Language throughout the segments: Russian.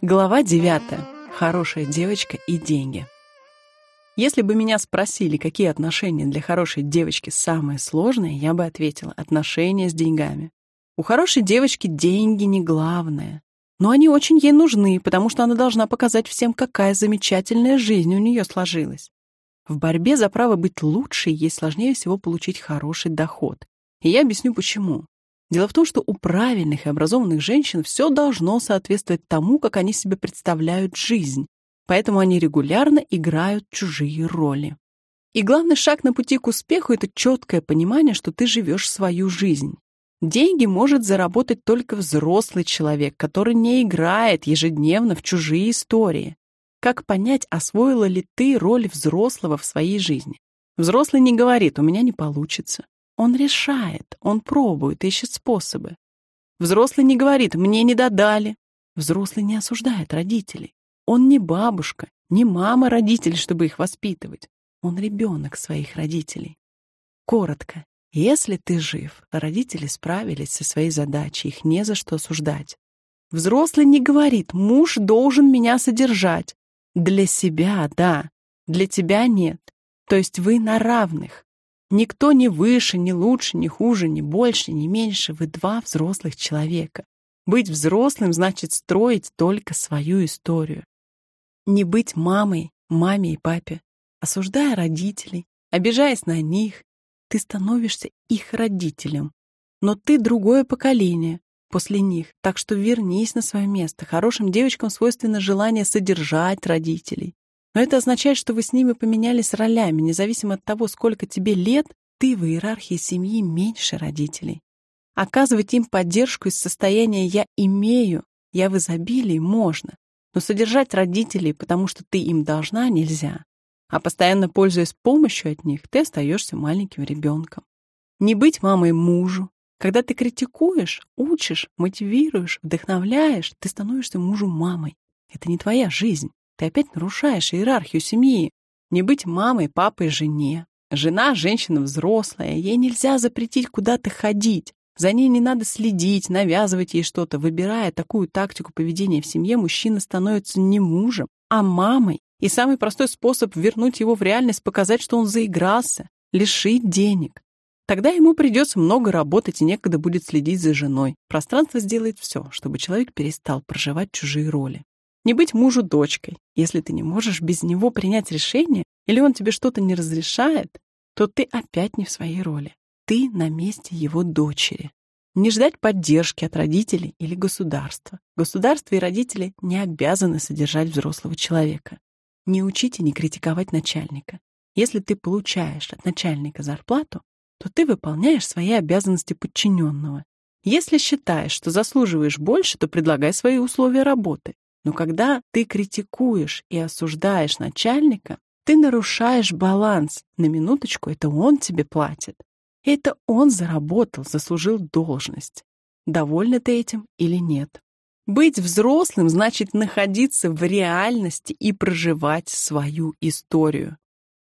Глава 9. Хорошая девочка и деньги. Если бы меня спросили, какие отношения для хорошей девочки самые сложные, я бы ответила — отношения с деньгами. У хорошей девочки деньги не главное. Но они очень ей нужны, потому что она должна показать всем, какая замечательная жизнь у нее сложилась. В борьбе за право быть лучшей ей сложнее всего получить хороший доход. И я объясню, почему. Дело в том, что у правильных и образованных женщин все должно соответствовать тому, как они себе представляют жизнь, поэтому они регулярно играют чужие роли. И главный шаг на пути к успеху — это четкое понимание, что ты живешь свою жизнь. Деньги может заработать только взрослый человек, который не играет ежедневно в чужие истории. Как понять, освоила ли ты роль взрослого в своей жизни? Взрослый не говорит «у меня не получится». Он решает, он пробует, ищет способы. Взрослый не говорит «мне не додали». Взрослый не осуждает родителей. Он не бабушка, не мама родителей, чтобы их воспитывать. Он ребенок своих родителей. Коротко, если ты жив, родители справились со своей задачей, их не за что осуждать. Взрослый не говорит «муж должен меня содержать». Для себя, да, для тебя нет. То есть вы на равных. Никто не выше, не лучше, не хуже, не больше, не меньше. Вы два взрослых человека. Быть взрослым значит строить только свою историю. Не быть мамой, маме и папе. Осуждая родителей, обижаясь на них, ты становишься их родителем. Но ты другое поколение после них, так что вернись на свое место. Хорошим девочкам свойственно желание содержать родителей, но это означает, что вы с ними поменялись ролями, независимо от того, сколько тебе лет, ты в иерархии семьи меньше родителей. Оказывать им поддержку из состояния «я имею», «я в изобилии» можно, но содержать родителей, потому что ты им должна, нельзя. А постоянно пользуясь помощью от них, ты остаешься маленьким ребенком. Не быть мамой мужу. Когда ты критикуешь, учишь, мотивируешь, вдохновляешь, ты становишься мужу мамой. Это не твоя жизнь. Ты опять нарушаешь иерархию семьи. Не быть мамой, папой, жене. Жена — женщина взрослая, ей нельзя запретить куда-то ходить. За ней не надо следить, навязывать ей что-то. Выбирая такую тактику поведения в семье, мужчина становится не мужем, а мамой. И самый простой способ вернуть его в реальность — показать, что он заигрался, лишить денег. Тогда ему придется много работать и некогда будет следить за женой. Пространство сделает все, чтобы человек перестал проживать чужие роли. Не быть мужу дочкой. Если ты не можешь без него принять решение, или он тебе что-то не разрешает, то ты опять не в своей роли. Ты на месте его дочери. Не ждать поддержки от родителей или государства. Государство и родители не обязаны содержать взрослого человека. Не учить и не критиковать начальника. Если ты получаешь от начальника зарплату, то ты выполняешь свои обязанности подчиненного. Если считаешь, что заслуживаешь больше, то предлагай свои условия работы. Но когда ты критикуешь и осуждаешь начальника, ты нарушаешь баланс. На минуточку это он тебе платит. Это он заработал, заслужил должность. Довольна ты этим или нет? Быть взрослым значит находиться в реальности и проживать свою историю.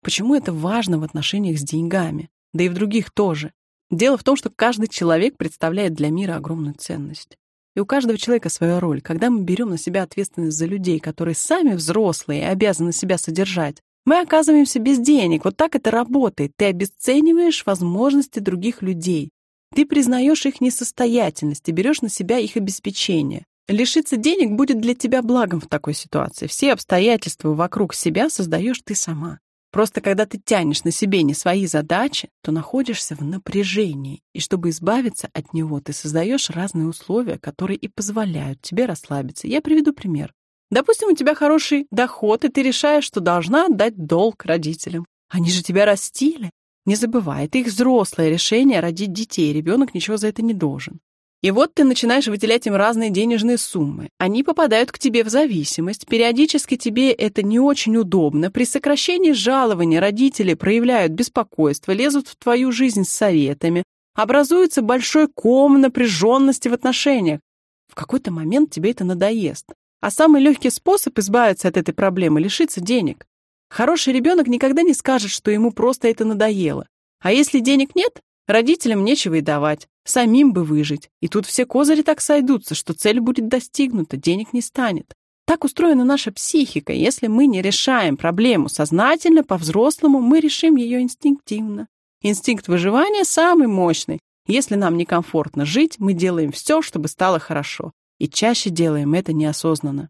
Почему это важно в отношениях с деньгами? Да и в других тоже. Дело в том, что каждый человек представляет для мира огромную ценность. И у каждого человека своя роль. Когда мы берем на себя ответственность за людей, которые сами взрослые и обязаны себя содержать, мы оказываемся без денег. Вот так это работает. Ты обесцениваешь возможности других людей. Ты признаешь их несостоятельность и берешь на себя их обеспечение. Лишиться денег будет для тебя благом в такой ситуации. Все обстоятельства вокруг себя создаешь ты сама. Просто когда ты тянешь на себе не свои задачи, то находишься в напряжении, и чтобы избавиться от него, ты создаешь разные условия, которые и позволяют тебе расслабиться. Я приведу пример. Допустим, у тебя хороший доход, и ты решаешь, что должна отдать долг родителям. Они же тебя растили. Не забывай, это их взрослое решение родить детей, ребенок ничего за это не должен. И вот ты начинаешь выделять им разные денежные суммы. Они попадают к тебе в зависимость. Периодически тебе это не очень удобно. При сокращении жалования родители проявляют беспокойство, лезут в твою жизнь с советами. Образуется большой ком напряженности в отношениях. В какой-то момент тебе это надоест. А самый легкий способ избавиться от этой проблемы – лишиться денег. Хороший ребенок никогда не скажет, что ему просто это надоело. А если денег нет, Родителям нечего и давать, самим бы выжить. И тут все козыри так сойдутся, что цель будет достигнута, денег не станет. Так устроена наша психика. Если мы не решаем проблему сознательно, по-взрослому, мы решим ее инстинктивно. Инстинкт выживания самый мощный. Если нам некомфортно жить, мы делаем все, чтобы стало хорошо. И чаще делаем это неосознанно.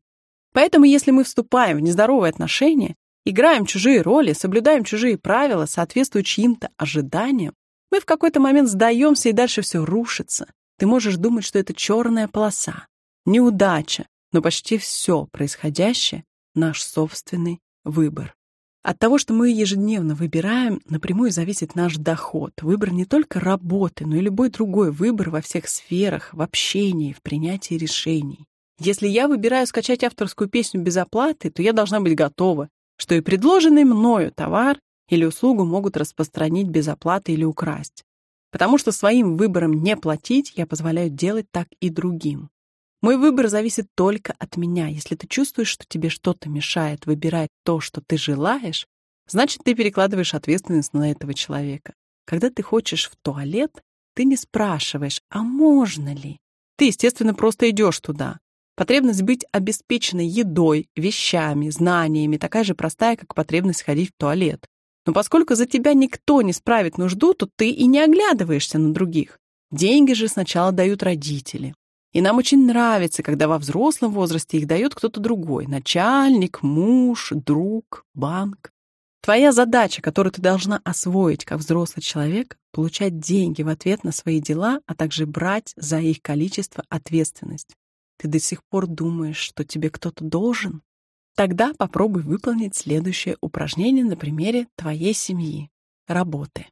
Поэтому если мы вступаем в нездоровые отношения, играем чужие роли, соблюдаем чужие правила, соответствуя чьим-то ожиданиям, мы в какой-то момент сдаемся, и дальше все рушится. Ты можешь думать, что это черная полоса, неудача, но почти все происходящее — наш собственный выбор. От того, что мы ежедневно выбираем, напрямую зависит наш доход. Выбор не только работы, но и любой другой выбор во всех сферах, в общении, в принятии решений. Если я выбираю скачать авторскую песню без оплаты, то я должна быть готова, что и предложенный мною товар или услугу могут распространить без оплаты или украсть. Потому что своим выбором не платить я позволяю делать так и другим. Мой выбор зависит только от меня. Если ты чувствуешь, что тебе что-то мешает выбирать то, что ты желаешь, значит, ты перекладываешь ответственность на этого человека. Когда ты хочешь в туалет, ты не спрашиваешь, а можно ли? Ты, естественно, просто идешь туда. Потребность быть обеспеченной едой, вещами, знаниями такая же простая, как потребность ходить в туалет. Но поскольку за тебя никто не справит нужду, то ты и не оглядываешься на других. Деньги же сначала дают родители. И нам очень нравится, когда во взрослом возрасте их дает кто-то другой. Начальник, муж, друг, банк. Твоя задача, которую ты должна освоить как взрослый человек, получать деньги в ответ на свои дела, а также брать за их количество ответственность. Ты до сих пор думаешь, что тебе кто-то должен? Тогда попробуй выполнить следующее упражнение на примере твоей семьи, работы.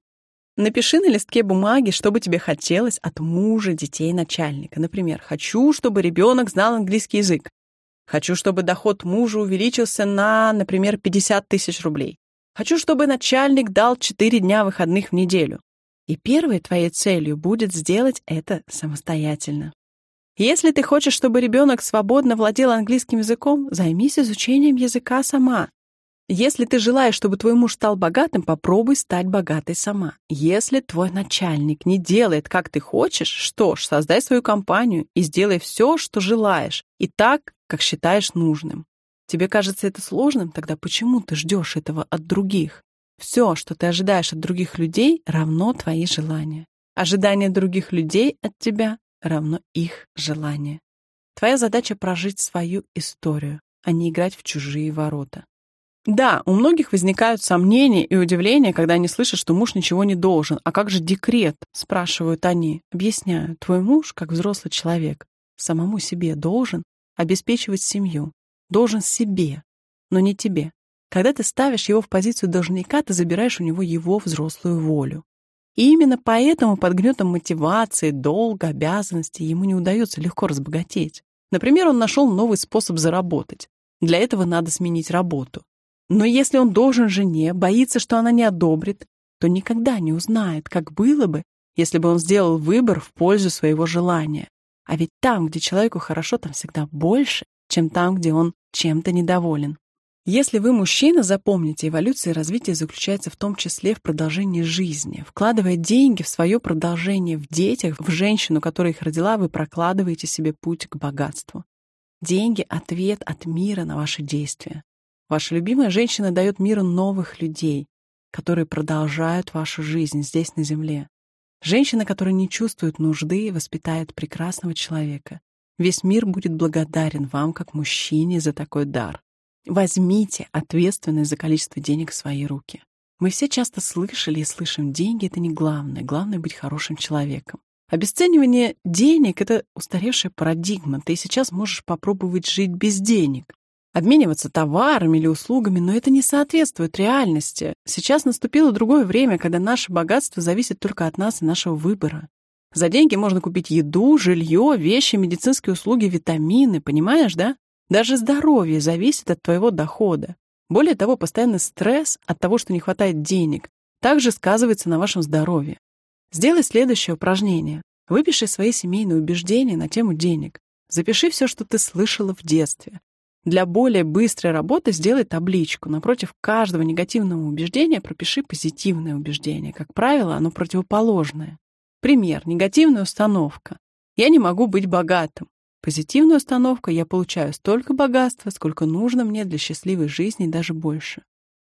Напиши на листке бумаги, что бы тебе хотелось от мужа, детей, начальника. Например, хочу, чтобы ребенок знал английский язык. Хочу, чтобы доход мужа увеличился на, например, 50 тысяч рублей. Хочу, чтобы начальник дал 4 дня выходных в неделю. И первой твоей целью будет сделать это самостоятельно. Если ты хочешь, чтобы ребенок свободно владел английским языком, займись изучением языка сама. Если ты желаешь, чтобы твой муж стал богатым, попробуй стать богатой сама. Если твой начальник не делает, как ты хочешь, что ж, создай свою компанию и сделай все, что желаешь, и так, как считаешь нужным. Тебе кажется это сложным? Тогда почему ты ждешь этого от других? Все, что ты ожидаешь от других людей, равно твои желания. Ожидание других людей от тебя равно их желание. Твоя задача прожить свою историю, а не играть в чужие ворота. Да, у многих возникают сомнения и удивления, когда они слышат, что муж ничего не должен. А как же декрет? Спрашивают они. Объясняю, твой муж, как взрослый человек, самому себе должен обеспечивать семью. Должен себе, но не тебе. Когда ты ставишь его в позицию должника, ты забираешь у него его взрослую волю. И именно поэтому под гнетом мотивации, долга, обязанностей ему не удается легко разбогатеть. Например, он нашел новый способ заработать. Для этого надо сменить работу. Но если он должен жене, боится, что она не одобрит, то никогда не узнает, как было бы, если бы он сделал выбор в пользу своего желания. А ведь там, где человеку хорошо, там всегда больше, чем там, где он чем-то недоволен. Если вы мужчина, запомните, эволюция и развитие заключается в том числе в продолжении жизни. Вкладывая деньги в свое продолжение в детях, в женщину, которая их родила, вы прокладываете себе путь к богатству. Деньги — ответ от мира на ваши действия. Ваша любимая женщина дает миру новых людей, которые продолжают вашу жизнь здесь, на Земле. Женщина, которая не чувствует нужды, воспитает прекрасного человека. Весь мир будет благодарен вам, как мужчине, за такой дар. Возьмите ответственность за количество денег в свои руки. Мы все часто слышали и слышим, деньги — это не главное, главное — быть хорошим человеком. Обесценивание денег — это устаревшая парадигма. Ты сейчас можешь попробовать жить без денег обмениваться товарами или услугами, но это не соответствует реальности. Сейчас наступило другое время, когда наше богатство зависит только от нас и нашего выбора. За деньги можно купить еду, жилье, вещи, медицинские услуги, витамины, понимаешь, да? Даже здоровье зависит от твоего дохода. Более того, постоянный стресс от того, что не хватает денег, также сказывается на вашем здоровье. Сделай следующее упражнение. Выпиши свои семейные убеждения на тему денег. Запиши все, что ты слышала в детстве. Для более быстрой работы сделай табличку. Напротив каждого негативного убеждения пропиши позитивное убеждение. Как правило, оно противоположное. Пример. Негативная установка. Я не могу быть богатым. Позитивная установка. Я получаю столько богатства, сколько нужно мне для счастливой жизни даже больше.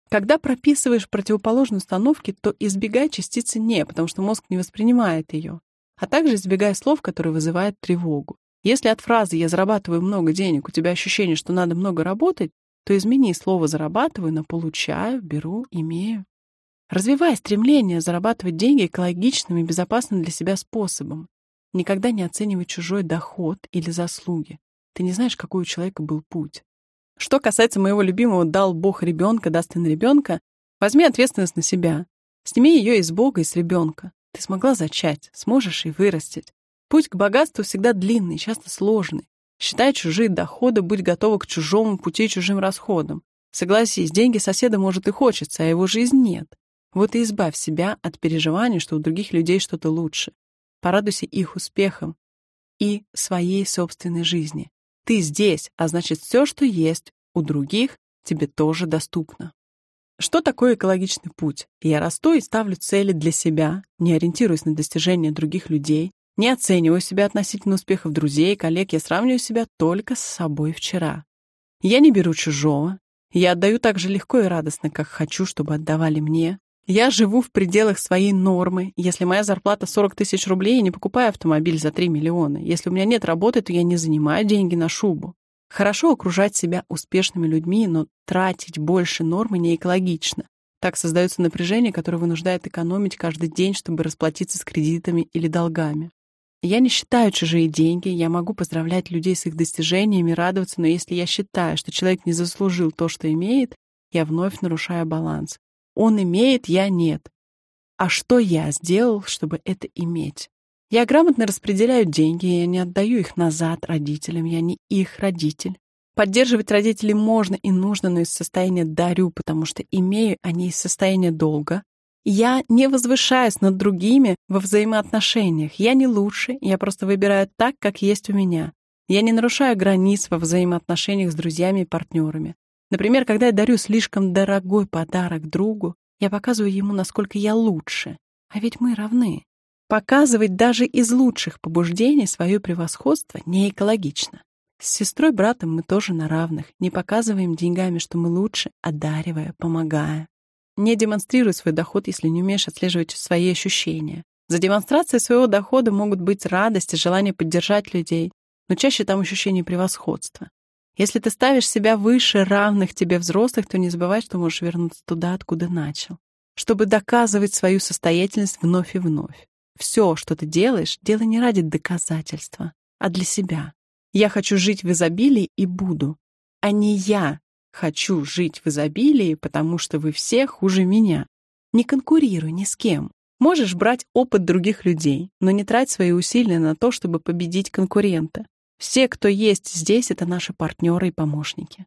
Когда прописываешь противоположные установки, то избегай частицы «не», потому что мозг не воспринимает ее, а также избегай слов, которые вызывают тревогу. Если от фразы «я зарабатываю много денег» у тебя ощущение, что надо много работать, то измени слово «зарабатываю» на «получаю», «беру», «имею». Развивай стремление зарабатывать деньги экологичным и безопасным для себя способом. Никогда не оценивай чужой доход или заслуги. Ты не знаешь, какой у человека был путь. Что касается моего любимого «дал Бог ребенка, даст на ребенка», возьми ответственность на себя. Сними ее из Бога и с ребенка. Ты смогла зачать, сможешь и вырастить. Путь к богатству всегда длинный, часто сложный. Считай чужие доходы, будь готова к чужому пути чужим расходам. Согласись, деньги соседа может и хочется, а его жизнь нет. Вот и избавь себя от переживаний, что у других людей что-то лучше. Порадуйся их успехам и своей собственной жизни. Ты здесь, а значит, все, что есть у других, тебе тоже доступно. Что такое экологичный путь? Я расту и ставлю цели для себя, не ориентируясь на достижения других людей, не оцениваю себя относительно успехов друзей, коллег, я сравниваю себя только с собой вчера. Я не беру чужого, я отдаю так же легко и радостно, как хочу, чтобы отдавали мне. Я живу в пределах своей нормы. Если моя зарплата 40 тысяч рублей, я не покупаю автомобиль за 3 миллиона. Если у меня нет работы, то я не занимаю деньги на шубу. Хорошо окружать себя успешными людьми, но тратить больше нормы не экологично. Так создается напряжение, которое вынуждает экономить каждый день, чтобы расплатиться с кредитами или долгами. Я не считаю чужие деньги, я могу поздравлять людей с их достижениями, радоваться, но если я считаю, что человек не заслужил то, что имеет, я вновь нарушаю баланс. Он имеет, я нет. А что я сделал, чтобы это иметь? Я грамотно распределяю деньги, я не отдаю их назад родителям, я не их родитель. Поддерживать родителей можно и нужно, но из состояния дарю, потому что имею, а не из состояния долга. Я не возвышаюсь над другими во взаимоотношениях. Я не лучше, я просто выбираю так, как есть у меня. Я не нарушаю границ во взаимоотношениях с друзьями и партнерами. Например, когда я дарю слишком дорогой подарок другу, я показываю ему, насколько я лучше. А ведь мы равны. Показывать даже из лучших побуждений свое превосходство не экологично. С сестрой, братом мы тоже на равных. Не показываем деньгами, что мы лучше, одаривая, помогая. Не демонстрируй свой доход, если не умеешь отслеживать свои ощущения. За демонстрацией своего дохода могут быть радость и желание поддержать людей, но чаще там ощущение превосходства. Если ты ставишь себя выше равных тебе взрослых, то не забывай, что можешь вернуться туда, откуда начал, чтобы доказывать свою состоятельность вновь и вновь. Все, что ты делаешь, делай не ради доказательства, а для себя. Я хочу жить в изобилии и буду, а не я хочу жить в изобилии, потому что вы все хуже меня. Не конкурируй ни с кем. Можешь брать опыт других людей, но не трать свои усилия на то, чтобы победить конкурента. Все, кто есть здесь, это наши партнеры и помощники.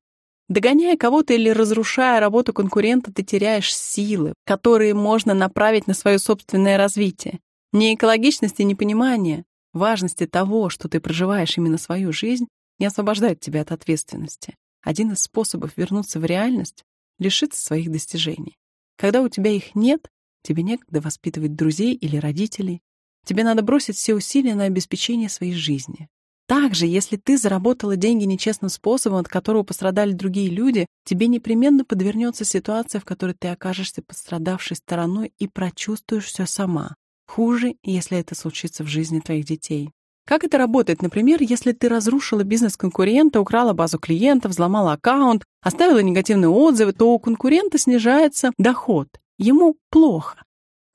Догоняя кого-то или разрушая работу конкурента, ты теряешь силы, которые можно направить на свое собственное развитие. Не экологичность и непонимание важности того, что ты проживаешь именно свою жизнь, не освобождает тебя от ответственности. Один из способов вернуться в реальность — лишиться своих достижений. Когда у тебя их нет, тебе некогда воспитывать друзей или родителей. Тебе надо бросить все усилия на обеспечение своей жизни. Также, если ты заработала деньги нечестным способом, от которого пострадали другие люди, тебе непременно подвернется ситуация, в которой ты окажешься пострадавшей стороной и прочувствуешь все сама. Хуже, если это случится в жизни твоих детей. Как это работает, например, если ты разрушила бизнес конкурента, украла базу клиентов, взломала аккаунт, оставила негативные отзывы, то у конкурента снижается доход. Ему плохо.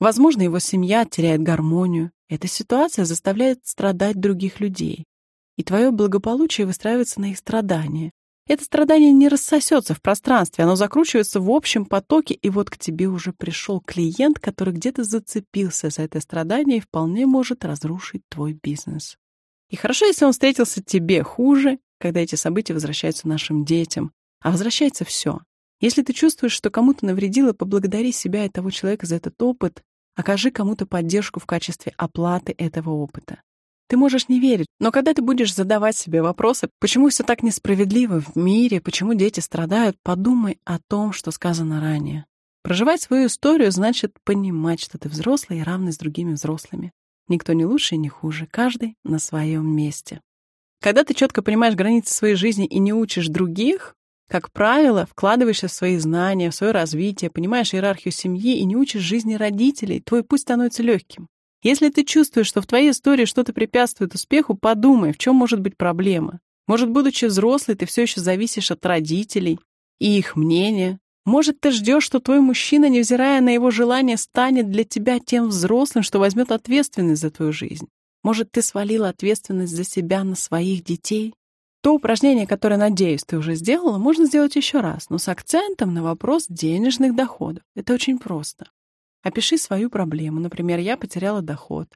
Возможно, его семья теряет гармонию. Эта ситуация заставляет страдать других людей и твое благополучие выстраивается на их страдания. Это страдание не рассосется в пространстве, оно закручивается в общем потоке, и вот к тебе уже пришел клиент, который где-то зацепился за это страдание и вполне может разрушить твой бизнес. И хорошо, если он встретился тебе хуже, когда эти события возвращаются нашим детям, а возвращается все. Если ты чувствуешь, что кому-то навредило, поблагодари себя и того человека за этот опыт, окажи кому-то поддержку в качестве оплаты этого опыта. Ты можешь не верить, но когда ты будешь задавать себе вопросы, почему все так несправедливо в мире, почему дети страдают, подумай о том, что сказано ранее. Проживать свою историю значит понимать, что ты взрослый и равный с другими взрослыми. Никто не лучше и не хуже, каждый на своем месте. Когда ты четко понимаешь границы своей жизни и не учишь других, как правило, вкладываешься в свои знания, в свое развитие, понимаешь иерархию семьи и не учишь жизни родителей, твой путь становится легким. Если ты чувствуешь, что в твоей истории что-то препятствует успеху, подумай, в чем может быть проблема. Может, будучи взрослой, ты все еще зависишь от родителей и их мнения. Может, ты ждешь, что твой мужчина, невзирая на его желание, станет для тебя тем взрослым, что возьмет ответственность за твою жизнь. Может, ты свалила ответственность за себя на своих детей? То упражнение, которое, надеюсь, ты уже сделала, можно сделать еще раз, но с акцентом на вопрос денежных доходов. Это очень просто. Опиши свою проблему. Например, я потеряла доход.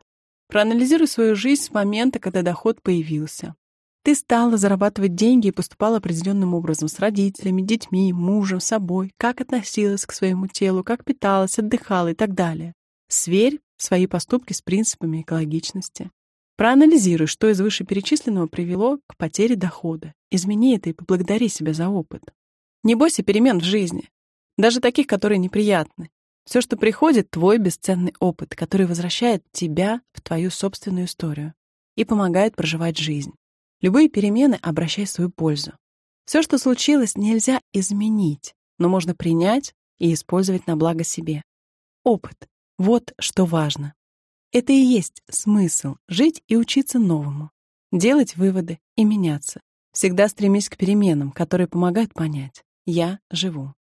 Проанализируй свою жизнь с момента, когда доход появился. Ты стала зарабатывать деньги и поступала определенным образом с родителями, детьми, мужем, собой, как относилась к своему телу, как питалась, отдыхала и так далее. Сверь свои поступки с принципами экологичности. Проанализируй, что из вышеперечисленного привело к потере дохода. Измени это и поблагодари себя за опыт. Не бойся перемен в жизни, даже таких, которые неприятны. Все, что приходит, твой бесценный опыт, который возвращает тебя в твою собственную историю и помогает проживать жизнь. Любые перемены обращай в свою пользу. Все, что случилось, нельзя изменить, но можно принять и использовать на благо себе. Опыт — вот что важно. Это и есть смысл — жить и учиться новому, делать выводы и меняться. Всегда стремись к переменам, которые помогают понять «я живу».